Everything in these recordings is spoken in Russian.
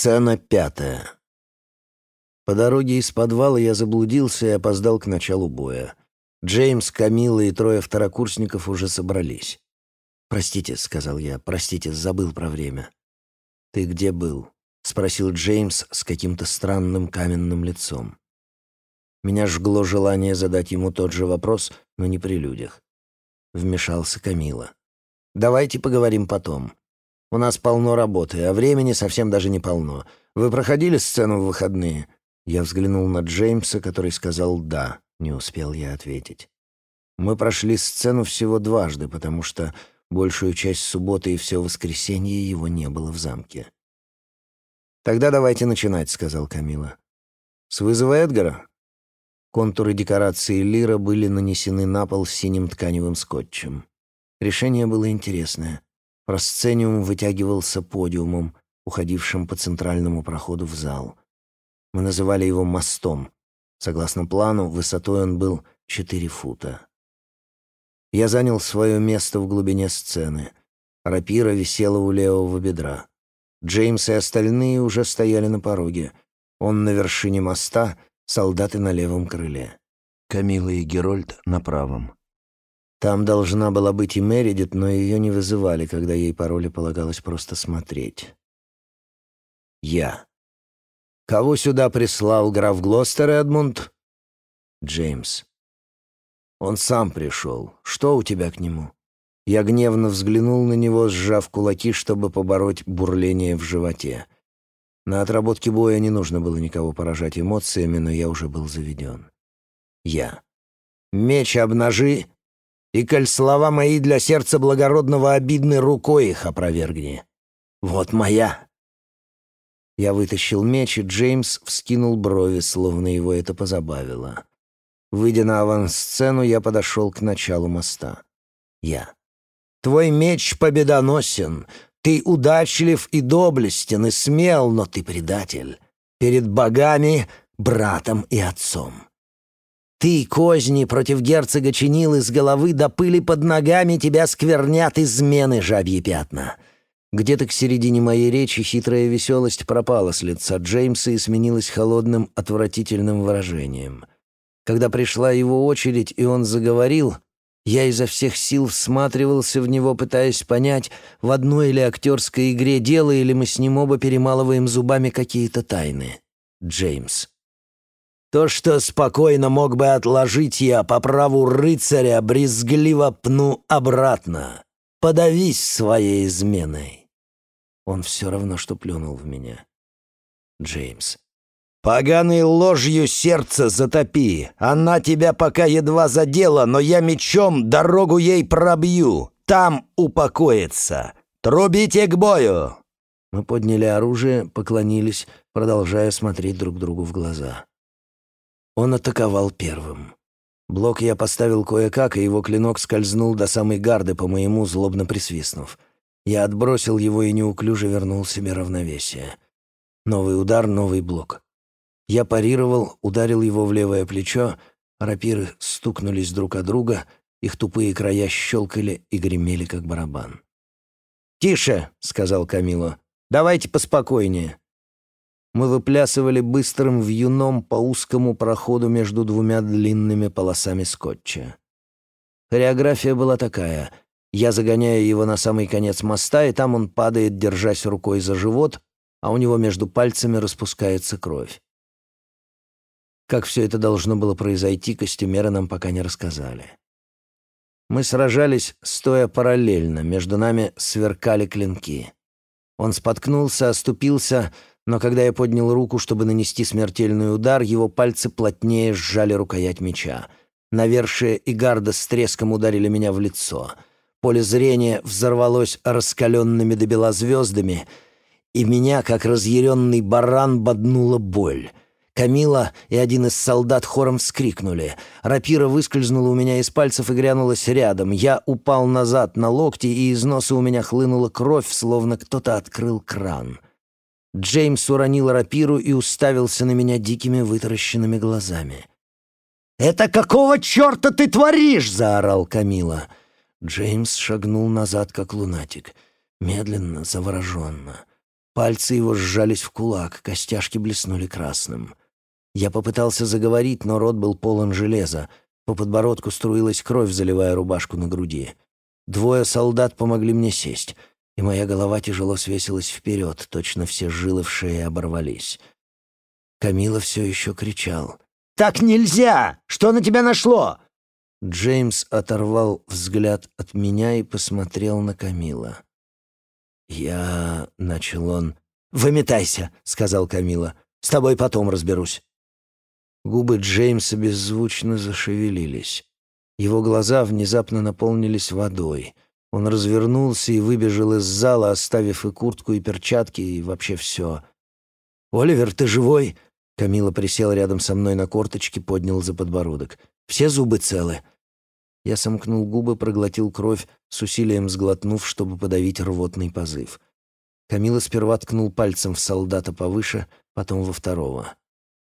Сцена пятая. По дороге из подвала я заблудился и опоздал к началу боя. Джеймс, Камила и трое второкурсников уже собрались. «Простите», — сказал я, — «простите, забыл про время». «Ты где был?» — спросил Джеймс с каким-то странным каменным лицом. Меня жгло желание задать ему тот же вопрос, но не при людях. Вмешался Камила. «Давайте поговорим потом. У нас полно работы, а времени совсем даже не полно. Вы проходили сцену в выходные?» Я взглянул на Джеймса, который сказал «да». Не успел я ответить. Мы прошли сцену всего дважды, потому что большую часть субботы и все воскресенье его не было в замке. «Тогда давайте начинать», — сказал Камила. «С вызова Эдгара?» Контуры декорации лира были нанесены на пол синим тканевым скотчем. Решение было интересное. Просцениум вытягивался подиумом, уходившим по центральному проходу в зал. Мы называли его «мостом». Согласно плану, высотой он был 4 фута. Я занял свое место в глубине сцены. Рапира висела у левого бедра. Джеймс и остальные уже стояли на пороге. Он на вершине моста, солдаты на левом крыле. Камила и Герольд на правом. Там должна была быть и Мередит, но ее не вызывали, когда ей по роли полагалось просто смотреть. Я. Кого сюда прислал граф Глостер, Эдмунд? Джеймс. Он сам пришел. Что у тебя к нему? Я гневно взглянул на него, сжав кулаки, чтобы побороть бурление в животе. На отработке боя не нужно было никого поражать эмоциями, но я уже был заведен. Я. «Меч обнажи и, коль слова мои для сердца благородного обидны, рукой их опровергни. Вот моя!» Я вытащил меч, и Джеймс вскинул брови, словно его это позабавило. Выйдя на авансцену, я подошел к началу моста. Я. «Твой меч победоносен, ты удачлив и доблестен, и смел, но ты предатель. Перед богами, братом и отцом. Ты, козни, против герцога чинил из головы до пыли под ногами тебя сквернят измены жабьи пятна. Где-то к середине моей речи хитрая веселость пропала с лица Джеймса и сменилась холодным, отвратительным выражением. Когда пришла его очередь, и он заговорил, я изо всех сил всматривался в него, пытаясь понять, в одной или актерской игре дело, или мы с ним оба перемалываем зубами какие-то тайны. Джеймс. То, что спокойно мог бы отложить я по праву рыцаря, брезгливо пну обратно. Подавись своей изменой. Он все равно, что плюнул в меня. Джеймс. «Поганой ложью сердце затопи. Она тебя пока едва задела, но я мечом дорогу ей пробью. Там упокоится. Трубите к бою!» Мы подняли оружие, поклонились, продолжая смотреть друг другу в глаза. Он атаковал первым. Блок я поставил кое-как, и его клинок скользнул до самой гарды по моему, злобно присвистнув. Я отбросил его и неуклюже вернул себе равновесие. Новый удар, новый блок. Я парировал, ударил его в левое плечо, рапиры стукнулись друг о друга, их тупые края щелкали и гремели, как барабан. «Тише!» — сказал Камило. «Давайте поспокойнее». Мы выплясывали быстрым вьюном по узкому проходу между двумя длинными полосами скотча. Хореография была такая. Я загоняю его на самый конец моста, и там он падает, держась рукой за живот, а у него между пальцами распускается кровь. Как все это должно было произойти, костюмеры нам пока не рассказали. Мы сражались, стоя параллельно, между нами сверкали клинки. Он споткнулся, оступился — но когда я поднял руку, чтобы нанести смертельный удар, его пальцы плотнее сжали рукоять меча. Навершие и гарда с треском ударили меня в лицо. Поле зрения взорвалось раскаленными до бела звездами, и меня, как разъяренный баран, боднула боль. Камила и один из солдат хором вскрикнули. Рапира выскользнула у меня из пальцев и грянулась рядом. Я упал назад на локти, и из носа у меня хлынула кровь, словно кто-то открыл кран. Джеймс уронил рапиру и уставился на меня дикими вытаращенными глазами. «Это какого черта ты творишь?» — заорал Камила. Джеймс шагнул назад, как лунатик, медленно, завороженно. Пальцы его сжались в кулак, костяшки блеснули красным. Я попытался заговорить, но рот был полон железа. По подбородку струилась кровь, заливая рубашку на груди. Двое солдат помогли мне сесть, и моя голова тяжело свесилась вперед, точно все жилы в шее оборвались. Камила все еще кричал. «Так нельзя! Что на тебя нашло?» Джеймс оторвал взгляд от меня и посмотрел на Камила. «Я...» — начал он. «Выметайся», — сказал Камила. «С тобой потом разберусь». Губы Джеймса беззвучно зашевелились. Его глаза внезапно наполнились водой. Он развернулся и выбежал из зала, оставив и куртку, и перчатки, и вообще все. «Оливер, ты живой?» Камила присел рядом со мной на корточки, поднял за подбородок. «Все зубы целы?» Я сомкнул губы, проглотил кровь, с усилием сглотнув, чтобы подавить рвотный позыв. Камила сперва ткнул пальцем в солдата повыше, потом во второго.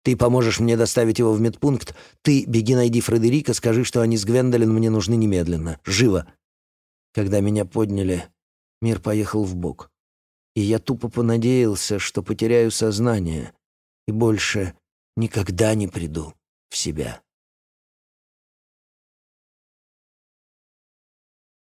«Ты поможешь мне доставить его в медпункт? Ты беги найди Фредерика, скажи, что они с Гвендолин мне нужны немедленно. Живо!» Когда меня подняли, мир поехал в бок, И я тупо понадеялся, что потеряю сознание и больше никогда не приду в себя.